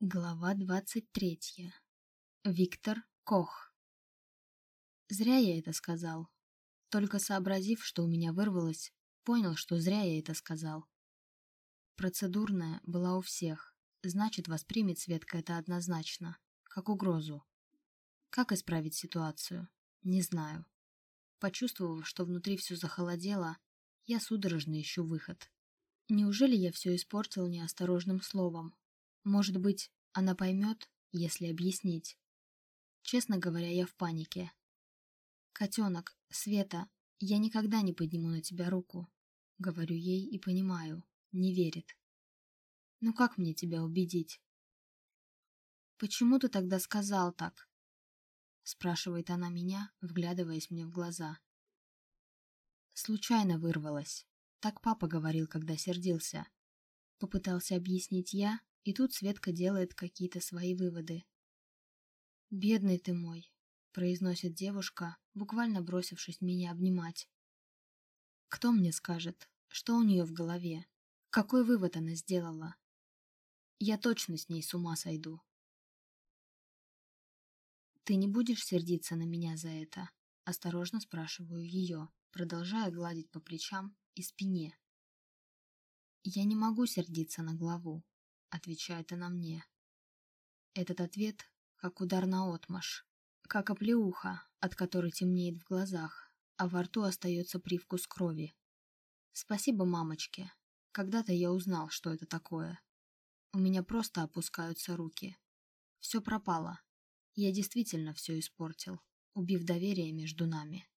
Глава 23. Виктор Кох. Зря я это сказал. Только сообразив, что у меня вырвалось, понял, что зря я это сказал. Процедурная была у всех, значит, воспримет Светка это однозначно, как угрозу. Как исправить ситуацию? Не знаю. Почувствовав, что внутри все захолодело, я судорожно ищу выход. Неужели я все испортил неосторожным словом? Может быть, она поймет, если объяснить. Честно говоря, я в панике. «Котенок, Света, я никогда не подниму на тебя руку», — говорю ей и понимаю, не верит. «Ну как мне тебя убедить?» «Почему ты тогда сказал так?» — спрашивает она меня, вглядываясь мне в глаза. Случайно вырвалась. Так папа говорил, когда сердился. Попытался объяснить я, и тут Светка делает какие-то свои выводы. «Бедный ты мой», — произносит девушка, буквально бросившись меня обнимать. «Кто мне скажет, что у нее в голове? Какой вывод она сделала? Я точно с ней с ума сойду». «Ты не будешь сердиться на меня за это?» — осторожно спрашиваю ее, продолжая гладить по плечам и спине. «Я не могу сердиться на главу, — отвечает она мне. Этот ответ как удар на отмаш, как оплеуха, от которой темнеет в глазах, а во рту остается привкус крови. Спасибо мамочке. Когда-то я узнал, что это такое. У меня просто опускаются руки. Все пропало. Я действительно все испортил, убив доверие между нами.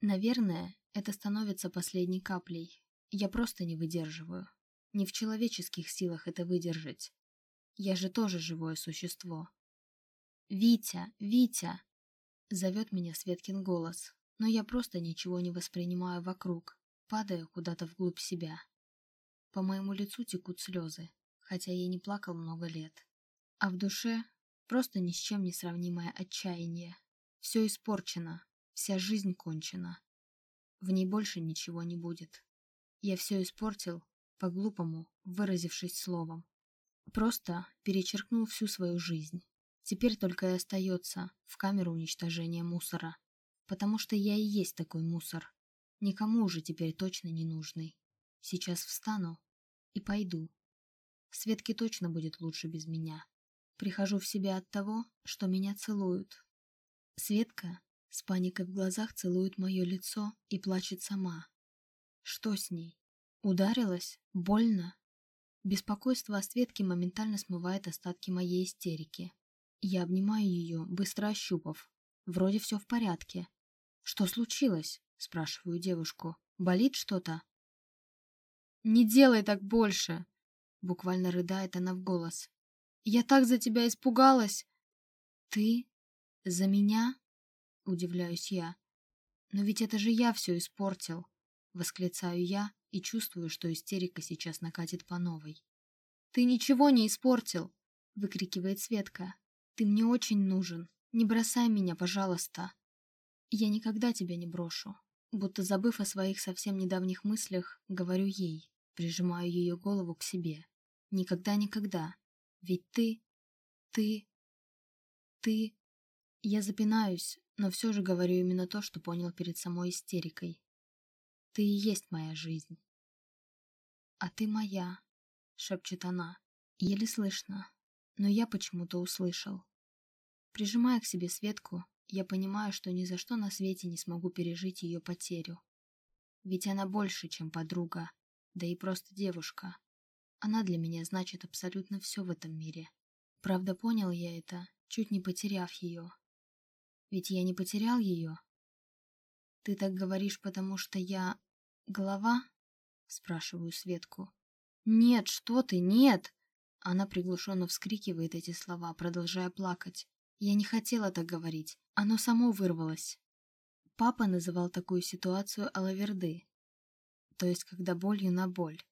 Наверное, это становится последней каплей. Я просто не выдерживаю. Не в человеческих силах это выдержать. Я же тоже живое существо. «Витя! Витя!» Зовет меня Светкин голос, но я просто ничего не воспринимаю вокруг, падая куда-то вглубь себя. По моему лицу текут слезы, хотя я не плакал много лет. А в душе просто ни с чем не сравнимое отчаяние. Все испорчено, вся жизнь кончена. В ней больше ничего не будет. Я все испортил по-глупому выразившись словом. Просто перечеркнул всю свою жизнь. Теперь только и остается в камеру уничтожения мусора. Потому что я и есть такой мусор. Никому уже теперь точно не нужный. Сейчас встану и пойду. Светке точно будет лучше без меня. Прихожу в себя от того, что меня целуют. Светка с паникой в глазах целует мое лицо и плачет сама. Что с ней? Ударилась? Больно? Беспокойство о Светке моментально смывает остатки моей истерики. Я обнимаю ее, быстро ощупав. Вроде все в порядке. «Что случилось?» – спрашиваю девушку. «Болит что-то?» «Не делай так больше!» – буквально рыдает она в голос. «Я так за тебя испугалась!» «Ты? За меня?» – удивляюсь я. «Но ведь это же я все испортил!» – восклицаю я, и чувствую, что истерика сейчас накатит по новой. «Ты ничего не испортил!» — выкрикивает Светка. «Ты мне очень нужен. Не бросай меня, пожалуйста!» «Я никогда тебя не брошу!» Будто забыв о своих совсем недавних мыслях, говорю ей, прижимаю ее голову к себе. «Никогда-никогда! Ведь ты... ты... ты...» Я запинаюсь, но все же говорю именно то, что понял перед самой истерикой. Ты и есть моя жизнь. А ты моя, шепчет она, еле слышно, но я почему-то услышал. Прижимая к себе Светку, я понимаю, что ни за что на свете не смогу пережить ее потерю. Ведь она больше, чем подруга, да и просто девушка. Она для меня значит абсолютно все в этом мире. Правда, понял я это, чуть не потеряв ее. Ведь я не потерял ее. Ты так говоришь, потому что я «Голова?» — спрашиваю Светку. «Нет, что ты, нет!» Она приглушенно вскрикивает эти слова, продолжая плакать. «Я не хотела так говорить. Оно само вырвалось». Папа называл такую ситуацию алаверды, то есть когда болью на боль.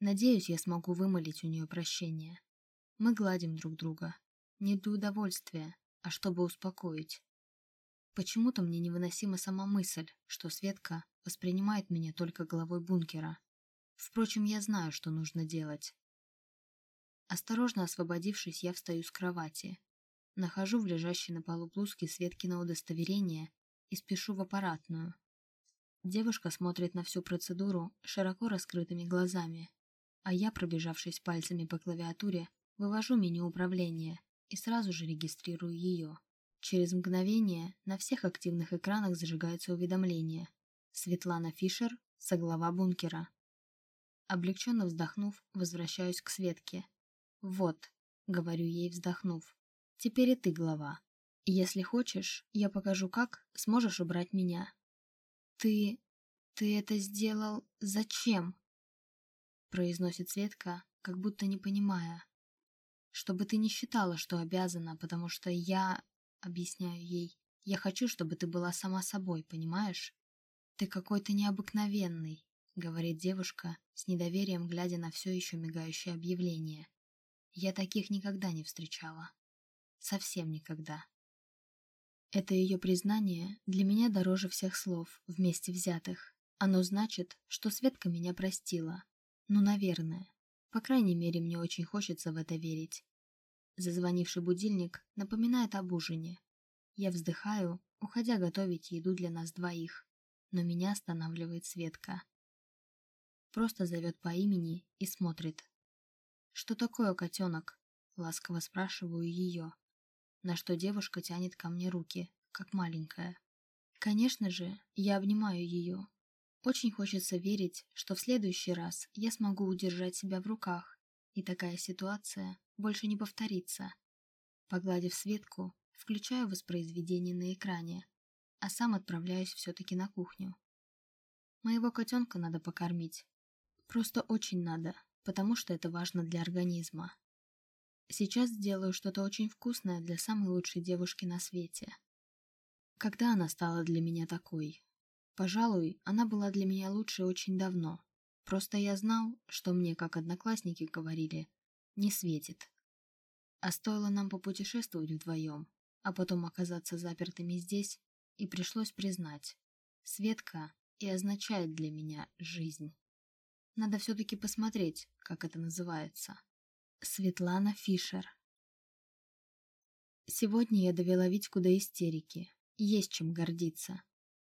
Надеюсь, я смогу вымолить у нее прощение. Мы гладим друг друга. Не для удовольствия, а чтобы успокоить. Почему-то мне невыносима сама мысль, что Светка воспринимает меня только головой бункера. Впрочем, я знаю, что нужно делать. Осторожно освободившись, я встаю с кровати. Нахожу в лежащей на полу блузке Светкино удостоверение и спешу в аппаратную. Девушка смотрит на всю процедуру широко раскрытыми глазами, а я, пробежавшись пальцами по клавиатуре, вывожу меню управления и сразу же регистрирую ее. Через мгновение на всех активных экранах зажигается уведомление. Светлана Фишер, соглава бункера. Облегченно вздохнув, возвращаюсь к Светке. «Вот», — говорю ей, вздохнув, — «теперь и ты глава. Если хочешь, я покажу, как сможешь убрать меня». «Ты... ты это сделал... зачем?» произносит Светка, как будто не понимая. «Чтобы ты не считала, что обязана, потому что я...» объясняю ей. «Я хочу, чтобы ты была сама собой, понимаешь? Ты какой-то необыкновенный», говорит девушка, с недоверием глядя на все еще мигающее объявление. «Я таких никогда не встречала. Совсем никогда». Это ее признание для меня дороже всех слов, вместе взятых. Оно значит, что Светка меня простила. Ну, наверное. По крайней мере, мне очень хочется в это верить. Зазвонивший будильник напоминает об ужине. Я вздыхаю, уходя готовить еду для нас двоих. Но меня останавливает Светка. Просто зовет по имени и смотрит. «Что такое, котенок?» Ласково спрашиваю ее на что девушка тянет ко мне руки, как маленькая. Конечно же, я обнимаю ее. Очень хочется верить, что в следующий раз я смогу удержать себя в руках, и такая ситуация больше не повторится. Погладив Светку, включаю воспроизведение на экране, а сам отправляюсь все-таки на кухню. Моего котенка надо покормить. Просто очень надо, потому что это важно для организма. Сейчас сделаю что-то очень вкусное для самой лучшей девушки на свете. Когда она стала для меня такой? Пожалуй, она была для меня лучшей очень давно. Просто я знал, что мне, как одноклассники говорили, не светит. А стоило нам попутешествовать вдвоем, а потом оказаться запертыми здесь, и пришлось признать, Светка и означает для меня жизнь. Надо все-таки посмотреть, как это называется. Светлана Фишер Сегодня я довела Витьку до истерики. Есть чем гордиться.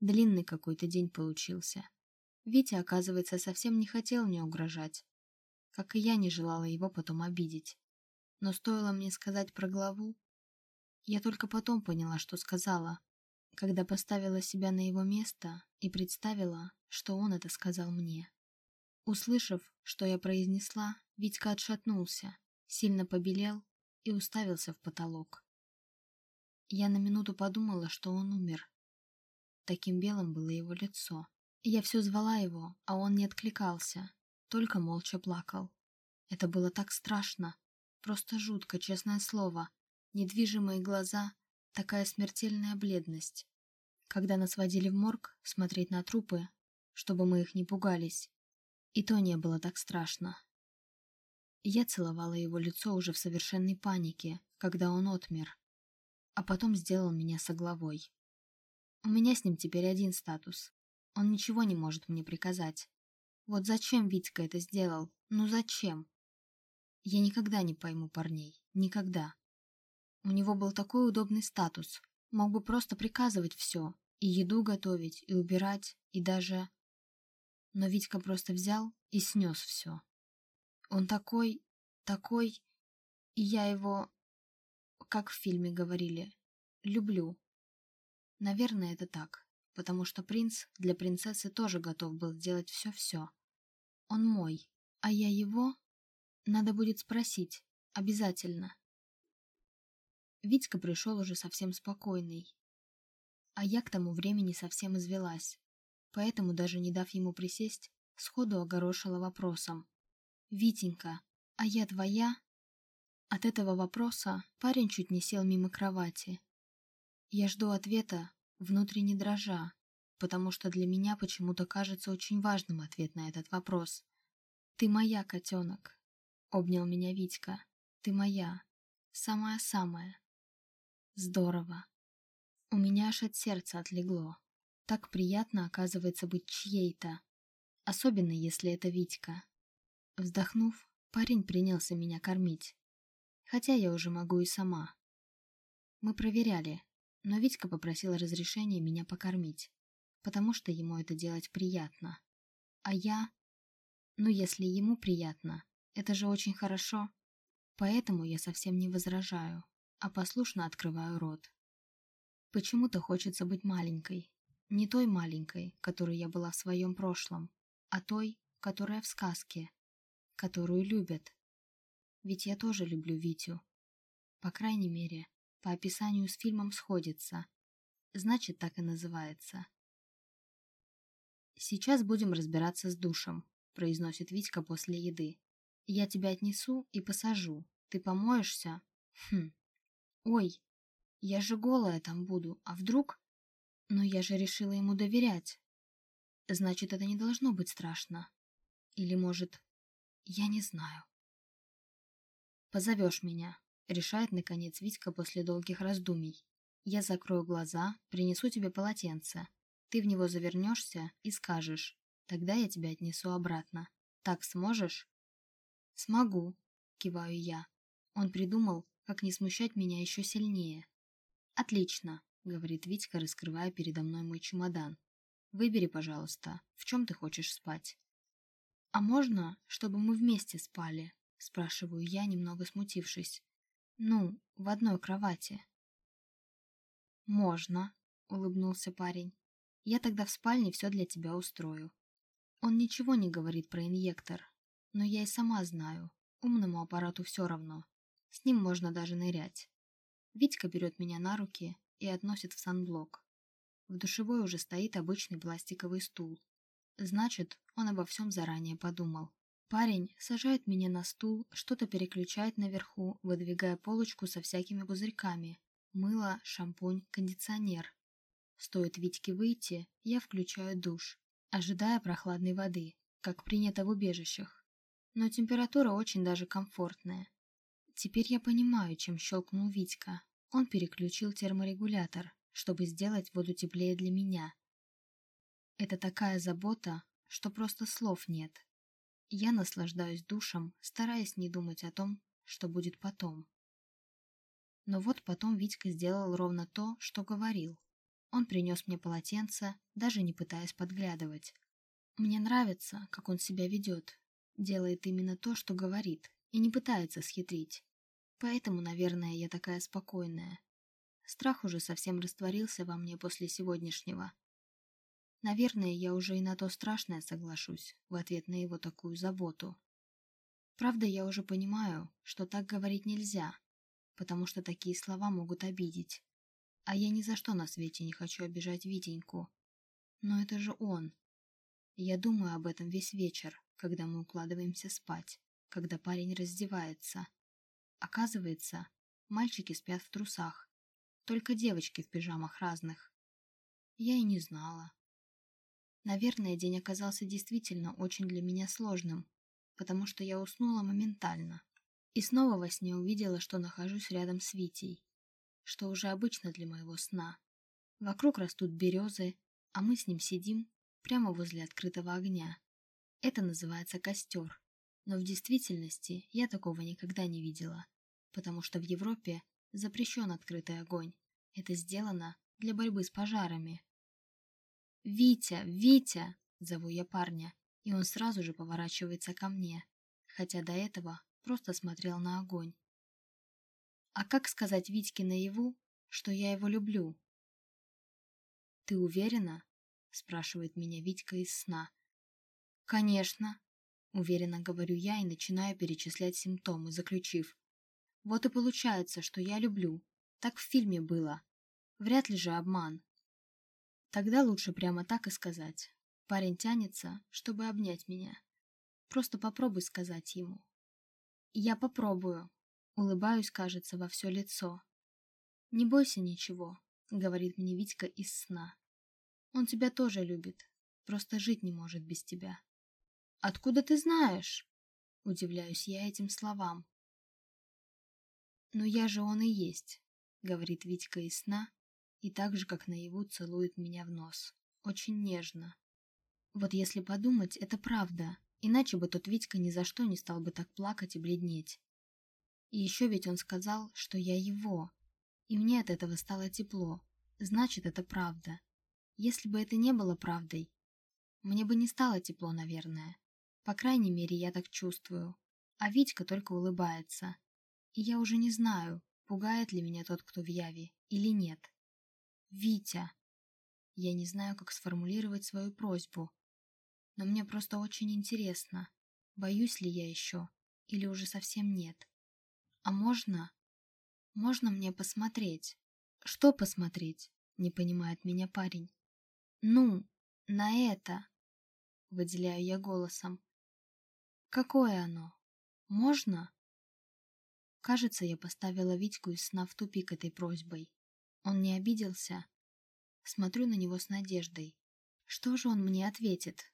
Длинный какой-то день получился. Витя, оказывается, совсем не хотел мне угрожать. Как и я не желала его потом обидеть. Но стоило мне сказать про главу... Я только потом поняла, что сказала, когда поставила себя на его место и представила, что он это сказал мне. Услышав, что я произнесла, Витька отшатнулся, сильно побелел и уставился в потолок. Я на минуту подумала, что он умер. Таким белым было его лицо. Я все звала его, а он не откликался, только молча плакал. Это было так страшно, просто жутко, честное слово. Недвижимые глаза, такая смертельная бледность. Когда нас водили в морг смотреть на трупы, чтобы мы их не пугались, и то не было так страшно. Я целовала его лицо уже в совершенной панике, когда он отмер, а потом сделал меня соглавой. У меня с ним теперь один статус. Он ничего не может мне приказать. Вот зачем Витька это сделал? Ну зачем? Я никогда не пойму парней. Никогда. У него был такой удобный статус. Мог бы просто приказывать все. И еду готовить, и убирать, и даже но Витька просто взял и снес все. Он такой, такой, и я его, как в фильме говорили, люблю. Наверное, это так, потому что принц для принцессы тоже готов был сделать все-все. Он мой, а я его... Надо будет спросить, обязательно. Витька пришел уже совсем спокойный, а я к тому времени совсем извелась поэтому, даже не дав ему присесть, сходу огорошила вопросом. «Витенька, а я твоя?» От этого вопроса парень чуть не сел мимо кровати. Я жду ответа, внутренне дрожа, потому что для меня почему-то кажется очень важным ответ на этот вопрос. «Ты моя, котенок», — обнял меня Витька. «Ты моя. Самая-самая». Здорово. У меня аж от сердца отлегло. Так приятно, оказывается, быть чьей-то. Особенно, если это Витька. Вздохнув, Парень принялся меня кормить. Хотя я уже могу и сама. Мы проверяли, но Витька попросил разрешения меня покормить, потому что ему это делать приятно. А я... Ну, если ему приятно, это же очень хорошо. Поэтому я совсем не возражаю, а послушно открываю рот. Почему-то хочется быть маленькой. Не той маленькой, которой я была в своем прошлом, а той, которая в сказке, которую любят. Ведь я тоже люблю Витю. По крайней мере, по описанию с фильмом сходится. Значит, так и называется. «Сейчас будем разбираться с душем», – произносит Витька после еды. «Я тебя отнесу и посажу. Ты помоешься?» «Хм. Ой, я же голая там буду, а вдруг... Но я же решила ему доверять. Значит, это не должно быть страшно. Или, может, я не знаю. Позовешь меня, решает, наконец, Витька после долгих раздумий. Я закрою глаза, принесу тебе полотенце. Ты в него завернешься и скажешь. Тогда я тебя отнесу обратно. Так сможешь? Смогу, киваю я. Он придумал, как не смущать меня еще сильнее. «Отлично», — говорит Витька, раскрывая передо мной мой чемодан. «Выбери, пожалуйста, в чем ты хочешь спать?» «А можно, чтобы мы вместе спали?» — спрашиваю я, немного смутившись. «Ну, в одной кровати». «Можно», — улыбнулся парень. «Я тогда в спальне все для тебя устрою». Он ничего не говорит про инъектор, но я и сама знаю, умному аппарату все равно. С ним можно даже нырять. Витька берет меня на руки и относит в санблок. В душевой уже стоит обычный пластиковый стул. Значит, он обо всем заранее подумал. Парень сажает меня на стул, что-то переключает наверху, выдвигая полочку со всякими пузырьками. Мыло, шампунь, кондиционер. Стоит Витьке выйти, я включаю душ, ожидая прохладной воды, как принято в убежищах. Но температура очень даже комфортная. Теперь я понимаю, чем щелкнул Витька. Он переключил терморегулятор, чтобы сделать воду теплее для меня. Это такая забота, что просто слов нет. Я наслаждаюсь душем, стараясь не думать о том, что будет потом. Но вот потом Витька сделал ровно то, что говорил. Он принес мне полотенце, даже не пытаясь подглядывать. Мне нравится, как он себя ведет, делает именно то, что говорит и не пытается схитрить. Поэтому, наверное, я такая спокойная. Страх уже совсем растворился во мне после сегодняшнего. Наверное, я уже и на то страшное соглашусь в ответ на его такую заботу. Правда, я уже понимаю, что так говорить нельзя, потому что такие слова могут обидеть. А я ни за что на свете не хочу обижать Витеньку. Но это же он. Я думаю об этом весь вечер, когда мы укладываемся спать когда парень раздевается. Оказывается, мальчики спят в трусах, только девочки в пижамах разных. Я и не знала. Наверное, день оказался действительно очень для меня сложным, потому что я уснула моментально. И снова во сне увидела, что нахожусь рядом с Витей, что уже обычно для моего сна. Вокруг растут березы, а мы с ним сидим прямо возле открытого огня. Это называется костер. Но в действительности я такого никогда не видела, потому что в Европе запрещен открытый огонь. Это сделано для борьбы с пожарами. «Витя! Витя!» – зову я парня, и он сразу же поворачивается ко мне, хотя до этого просто смотрел на огонь. А как сказать Витьке наяву, что я его люблю? «Ты уверена?» – спрашивает меня Витька из сна. «Конечно», Уверенно говорю я и начинаю перечислять симптомы, заключив. Вот и получается, что я люблю. Так в фильме было. Вряд ли же обман. Тогда лучше прямо так и сказать. Парень тянется, чтобы обнять меня. Просто попробуй сказать ему. Я попробую. Улыбаюсь, кажется, во все лицо. Не бойся ничего, говорит мне Витька из сна. Он тебя тоже любит, просто жить не может без тебя. «Откуда ты знаешь?» Удивляюсь я этим словам. «Но я же он и есть», — говорит Витька из сна, и так же, как наяву, целует меня в нос. Очень нежно. Вот если подумать, это правда, Иначе бы тот Витька ни за что не стал бы так плакать и бледнеть. И еще ведь он сказал, что я его. И мне от этого стало тепло. Значит, это правда. Если бы это не было правдой, мне бы не стало тепло, наверное. По крайней мере, я так чувствую. А Витька только улыбается. И я уже не знаю, пугает ли меня тот, кто в яве, или нет. «Витя!» Я не знаю, как сформулировать свою просьбу. Но мне просто очень интересно, боюсь ли я еще, или уже совсем нет. А можно? Можно мне посмотреть? Что посмотреть? Не понимает меня парень. Ну, на это. Выделяю я голосом. Какое оно? Можно? Кажется, я поставила Витьку из сна в тупик этой просьбой. Он не обиделся. Смотрю на него с надеждой. Что же он мне ответит?